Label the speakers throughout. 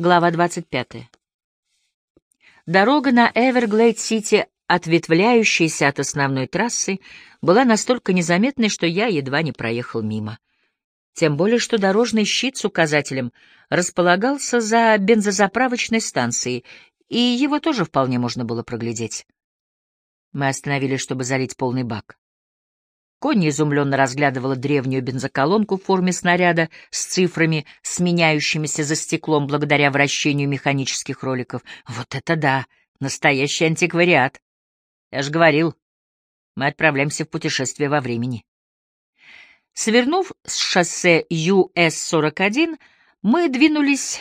Speaker 1: Глава 25. Дорога на Эверглейд-Сити, ответвляющаяся от основной трассы, была настолько незаметной, что я едва не проехал мимо. Тем более, что дорожный щит с указателем располагался за бензозаправочной станцией, и его тоже вполне можно было проглядеть. Мы остановились, чтобы залить полный бак. Конни изумленно разглядывала древнюю бензоколонку в форме снаряда с цифрами, сменяющимися за стеклом благодаря вращению механических роликов. Вот это да! Настоящий антиквариат! Я же говорил, мы отправляемся в путешествие во времени. Свернув с шоссе ЮС-41, мы двинулись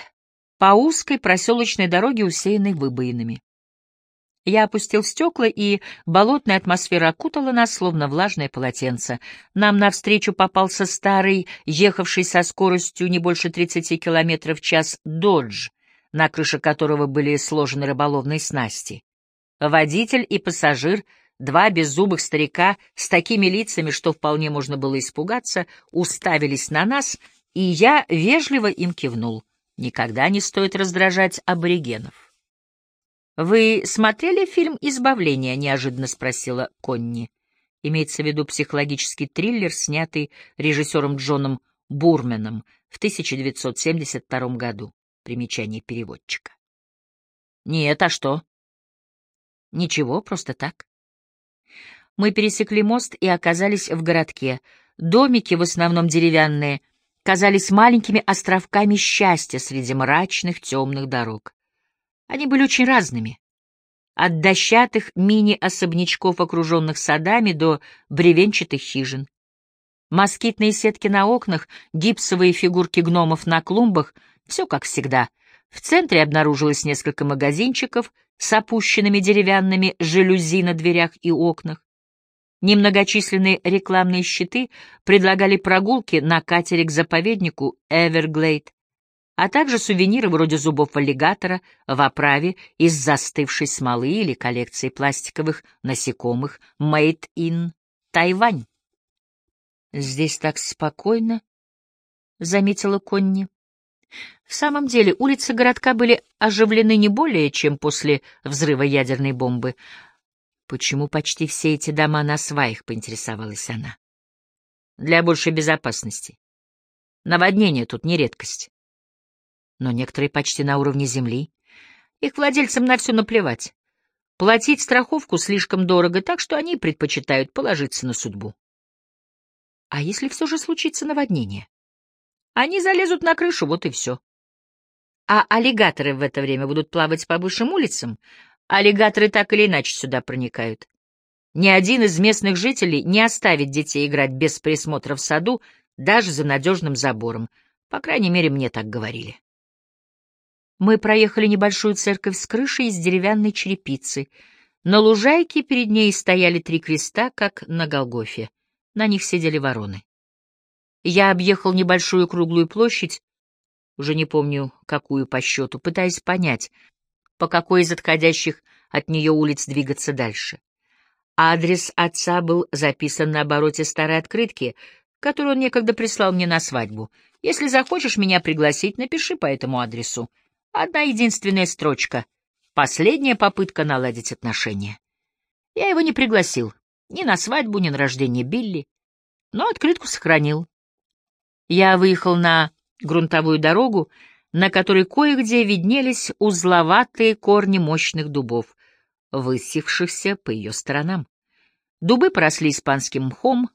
Speaker 1: по узкой проселочной дороге, усеянной выбоинами. Я опустил стекла, и болотная атмосфера окутала нас, словно влажное полотенце. Нам навстречу попался старый, ехавший со скоростью не больше 30 км в час, «Додж», на крыше которого были сложены рыболовные снасти. Водитель и пассажир, два беззубых старика с такими лицами, что вполне можно было испугаться, уставились на нас, и я вежливо им кивнул. Никогда не стоит раздражать аборигенов. «Вы смотрели фильм «Избавление»?» — неожиданно спросила Конни. Имеется в виду психологический триллер, снятый режиссером Джоном Бурменом в 1972 году. Примечание переводчика. «Нет, а что?» «Ничего, просто так». Мы пересекли мост и оказались в городке. Домики, в основном деревянные, казались маленькими островками счастья среди мрачных темных дорог. Они были очень разными. От дощатых мини-особнячков, окруженных садами, до бревенчатых хижин. Москитные сетки на окнах, гипсовые фигурки гномов на клумбах — все как всегда. В центре обнаружилось несколько магазинчиков с опущенными деревянными жалюзи на дверях и окнах. Немногочисленные рекламные щиты предлагали прогулки на катере к заповеднику Эверглейд, а также сувениры вроде зубов аллигатора в оправе из застывшей смолы или коллекции пластиковых насекомых «Made in Тайвань». «Здесь так спокойно», — заметила Конни. В самом деле улицы городка были оживлены не более, чем после взрыва ядерной бомбы. Почему почти все эти дома на сваях, поинтересовалась она. Для большей безопасности. Наводнение тут не редкость но некоторые почти на уровне земли. Их владельцам на все наплевать. Платить страховку слишком дорого, так что они предпочитают положиться на судьбу. А если все же случится наводнение? Они залезут на крышу, вот и все. А аллигаторы в это время будут плавать по бывшим улицам? Аллигаторы так или иначе сюда проникают. Ни один из местных жителей не оставит детей играть без присмотра в саду, даже за надежным забором. По крайней мере, мне так говорили. Мы проехали небольшую церковь с крышей из деревянной черепицы. На лужайке перед ней стояли три креста, как на Голгофе. На них сидели вороны. Я объехал небольшую круглую площадь, уже не помню, какую по счету, пытаясь понять, по какой из отходящих от нее улиц двигаться дальше. Адрес отца был записан на обороте старой открытки, которую он некогда прислал мне на свадьбу. Если захочешь меня пригласить, напиши по этому адресу. Одна единственная строчка. Последняя попытка наладить отношения. Я его не пригласил. Ни на свадьбу, ни на рождение Билли. Но открытку сохранил. Я выехал на грунтовую дорогу, на которой кое-где виднелись узловатые корни мощных дубов, высевшихся по ее сторонам. Дубы поросли испанским мхом,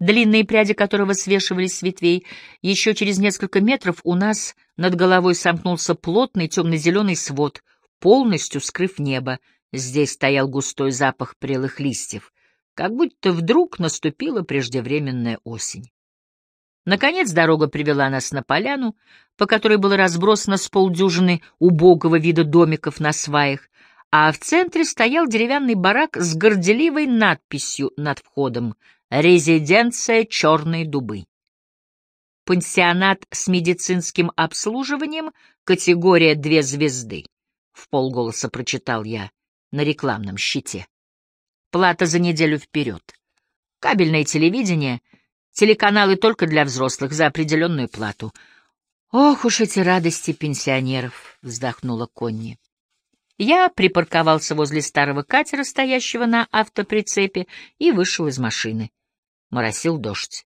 Speaker 1: длинные пряди которого свешивались с ветвей. Еще через несколько метров у нас над головой сомкнулся плотный темно-зеленый свод, полностью скрыв небо. Здесь стоял густой запах прелых листьев, как будто вдруг наступила преждевременная осень. Наконец дорога привела нас на поляну, по которой было разбросано с полдюжины убогого вида домиков на сваях, а в центре стоял деревянный барак с горделивой надписью над входом Резиденция «Черные дубы». Пансионат с медицинским обслуживанием, категория «две звезды», — в полголоса прочитал я на рекламном щите. Плата за неделю вперед. Кабельное телевидение, телеканалы только для взрослых за определенную плату. Ох уж эти радости пенсионеров! — вздохнула Конни. Я припарковался возле старого катера, стоящего на автоприцепе, и вышел из машины. Моросил дождь.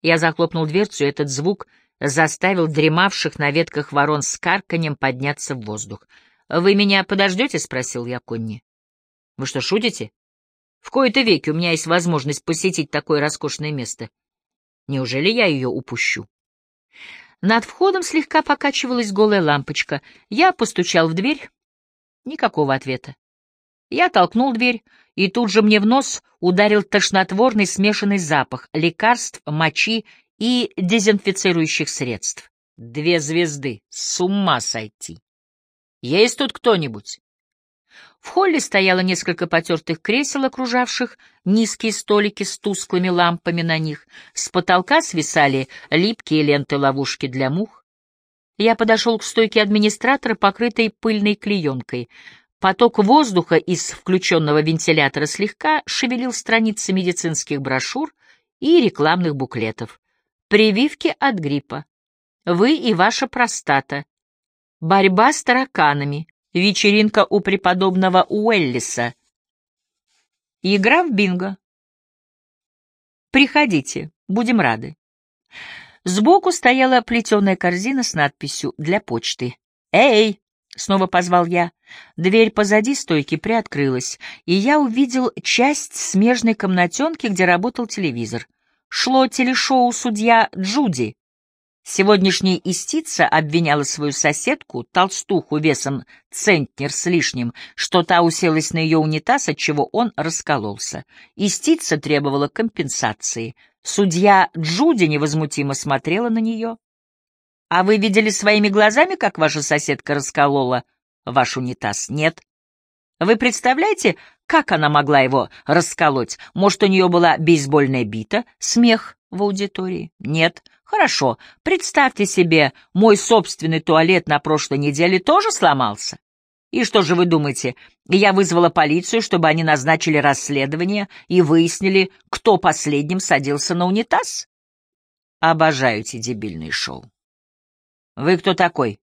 Speaker 1: Я захлопнул дверцу, и этот звук заставил дремавших на ветках ворон с карканьем подняться в воздух. «Вы меня подождете?» — спросил я Конни. «Вы что, шутите? В кои-то веки у меня есть возможность посетить такое роскошное место. Неужели я ее упущу?» Над входом слегка покачивалась голая лампочка. Я постучал в дверь. Никакого ответа. Я толкнул дверь, и тут же мне в нос ударил тошнотворный смешанный запах лекарств, мочи и дезинфицирующих средств. Две звезды. С ума сойти. Есть тут кто-нибудь? В холле стояло несколько потертых кресел, окружавших низкие столики с тусклыми лампами на них. С потолка свисали липкие ленты-ловушки для мух. Я подошел к стойке администратора, покрытой пыльной клеенкой. Поток воздуха из включенного вентилятора слегка шевелил страницы медицинских брошюр и рекламных буклетов. Прививки от гриппа. Вы и ваша простата. Борьба с тараканами. Вечеринка у преподобного Уэллиса. Игра в бинго. Приходите, будем рады. Сбоку стояла плетеная корзина с надписью «Для почты». «Эй!» — снова позвал я. Дверь позади стойки приоткрылась, и я увидел часть смежной комнатенки, где работал телевизор. Шло телешоу «Судья Джуди». Сегодняшняя истица обвиняла свою соседку, толстуху весом центнер с лишним, что та уселась на ее унитаз, отчего он раскололся. Истица требовала компенсации. Судья Джуди невозмутимо смотрела на нее. А вы видели своими глазами, как ваша соседка расколола ваш унитаз? Нет. Вы представляете, как она могла его расколоть? Может, у нее была бейсбольная бита? Смех в аудитории? Нет. Хорошо. Представьте себе, мой собственный туалет на прошлой неделе тоже сломался. И что же вы думаете, я вызвала полицию, чтобы они назначили расследование и выяснили, кто последним садился на унитаз? Обожаю эти дебильные шоу. «Вы кто такой?»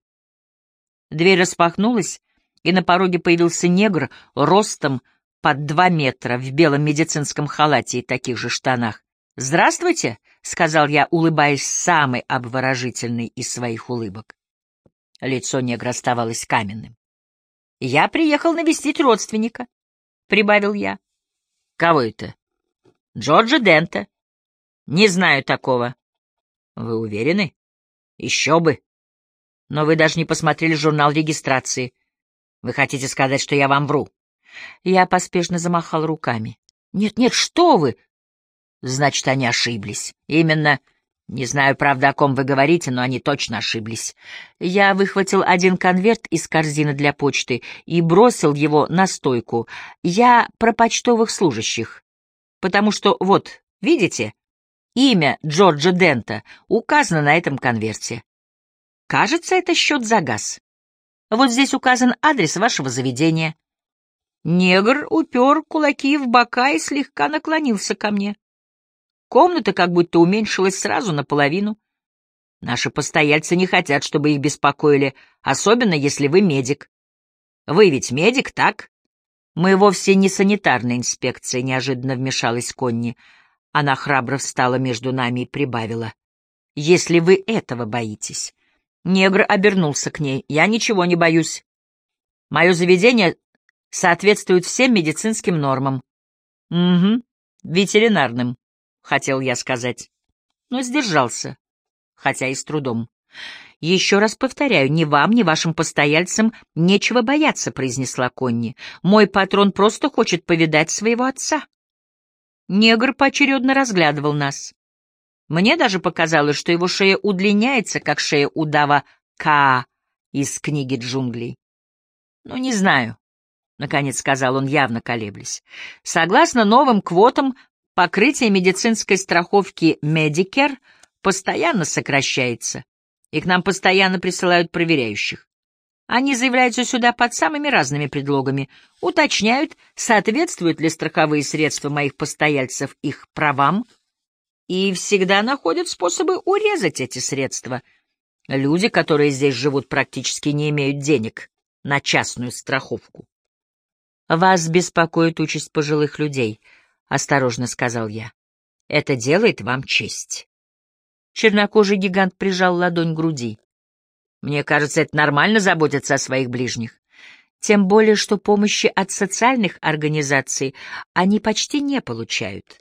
Speaker 1: Дверь распахнулась, и на пороге появился негр ростом под два метра в белом медицинском халате и таких же штанах. «Здравствуйте», — сказал я, улыбаясь самой обворожительной из своих улыбок. Лицо негра оставалось каменным. «Я приехал навестить родственника», — прибавил я. «Кого это?» «Джорджа Дента». «Не знаю такого». «Вы уверены?» «Еще бы. Но вы даже не посмотрели журнал регистрации. Вы хотите сказать, что я вам вру? Я поспешно замахал руками. Нет, нет, что вы? Значит, они ошиблись. Именно. Не знаю, правда, о ком вы говорите, но они точно ошиблись. Я выхватил один конверт из корзины для почты и бросил его на стойку. Я про почтовых служащих. Потому что, вот, видите, имя Джорджа Дента указано на этом конверте. Кажется, это счет за газ. Вот здесь указан адрес вашего заведения. Негр упер кулаки в бока и слегка наклонился ко мне. Комната как будто уменьшилась сразу наполовину. Наши постояльцы не хотят, чтобы их беспокоили, особенно если вы медик. Вы ведь медик, так? Мы вовсе не санитарная инспекция, неожиданно вмешалась Конни. Она храбро встала между нами и прибавила. Если вы этого боитесь, Негр обернулся к ней. «Я ничего не боюсь. Мое заведение соответствует всем медицинским нормам». «Угу, ветеринарным», — хотел я сказать. Но сдержался, хотя и с трудом. «Еще раз повторяю, ни вам, ни вашим постояльцам нечего бояться», — произнесла Конни. «Мой патрон просто хочет повидать своего отца». Негр поочередно разглядывал нас. Мне даже показалось, что его шея удлиняется, как шея удава Ка из книги джунглей. «Ну, не знаю», — наконец сказал он, явно колеблясь. «Согласно новым квотам, покрытие медицинской страховки Medicare постоянно сокращается, и к нам постоянно присылают проверяющих. Они заявляются сюда под самыми разными предлогами, уточняют, соответствуют ли страховые средства моих постояльцев их правам, и всегда находят способы урезать эти средства. Люди, которые здесь живут, практически не имеют денег на частную страховку. «Вас беспокоит участь пожилых людей», — осторожно сказал я. «Это делает вам честь». Чернокожий гигант прижал ладонь к груди. «Мне кажется, это нормально заботиться о своих ближних. Тем более, что помощи от социальных организаций они почти не получают.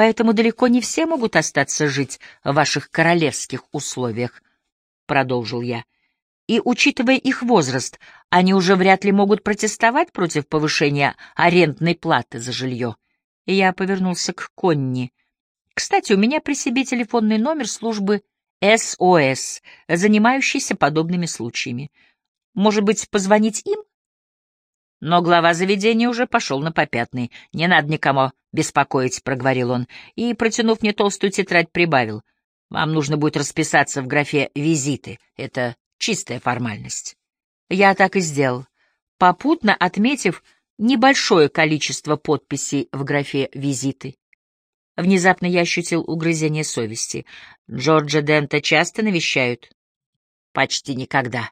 Speaker 1: Поэтому далеко не все могут остаться жить в ваших королевских условиях продолжил я. И, учитывая их возраст, они уже вряд ли могут протестовать против повышения арендной платы за жилье. Я повернулся к Конни. Кстати, у меня при себе телефонный номер службы СОС, занимающийся подобными случаями. Может быть, позвонить им? Но глава заведения уже пошел на попятный. «Не надо никому беспокоить», — проговорил он, и, протянув мне толстую тетрадь, прибавил — вам нужно будет расписаться в графе «Визиты». Это чистая формальность. Я так и сделал, попутно отметив небольшое количество подписей в графе «Визиты». Внезапно я ощутил угрызение совести. Джорджа Дента часто навещают? Почти никогда.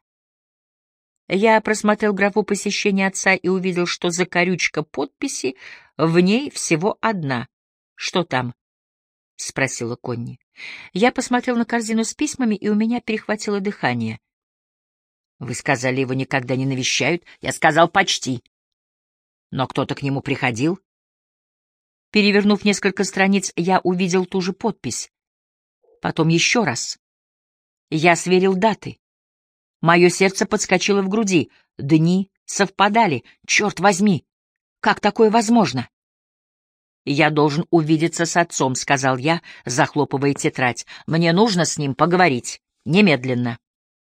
Speaker 1: Я просмотрел графу посещения отца и увидел, что закорючка подписи в ней всего одна. Что там? — спросила Конни. Я посмотрел на корзину с письмами, и у меня перехватило дыхание. — Вы сказали, его никогда не навещают? Я сказал почти. Но кто-то к нему приходил? Перевернув несколько страниц, я увидел ту же подпись. Потом еще раз. Я сверил даты. Мое сердце подскочило в груди. Дни совпадали. Черт возьми! Как такое возможно? «Я должен увидеться с отцом», — сказал я, захлопывая тетрадь. «Мне нужно с ним поговорить. Немедленно».